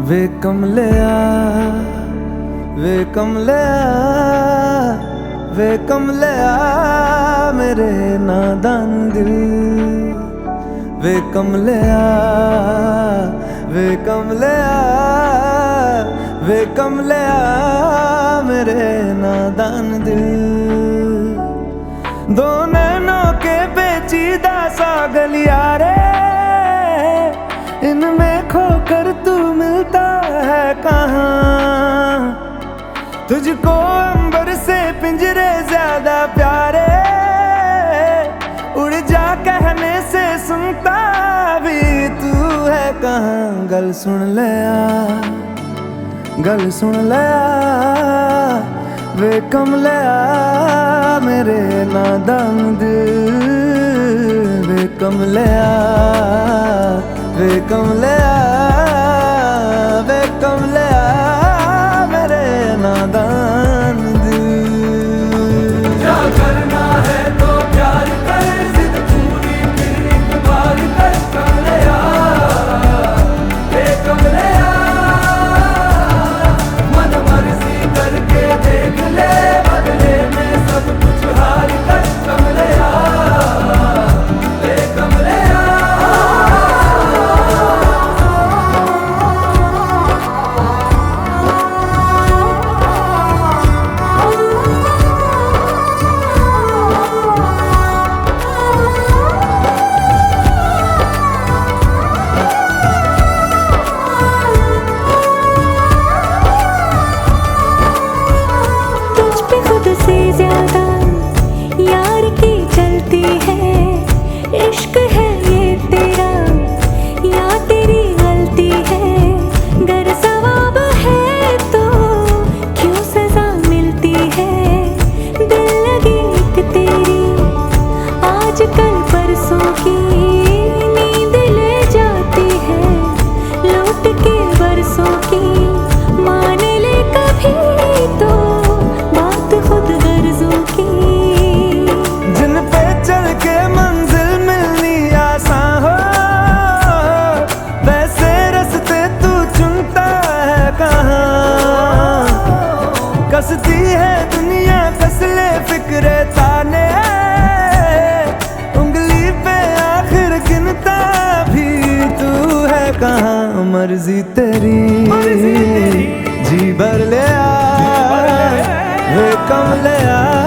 वे कमलिया वे कमलिया वे कमलिया मेरे नादान दिल। वे कमलिया वे कमलिया वे कमलिया मेरे नादान दिल। दो के बेचीदा सा गलिया रे खोकर तू मिलता है कहाँ? तुझको अंबर से पिंजरे ज़्यादा प्यारे। उड़ जा कहने से सुनता भी तू है कहाँ? गल सुन लिया गल सुन लिया वे कमलिया मेरे नादान दिल। वे कमलिया वे कमलिया वे कसती है दुनिया फसले फिक्रे ताने। उंगली पे आखिर गिनता भी तू है कहाँ? मर्ज़ी तेरी। जी भर ले आ। वे कम ले आ।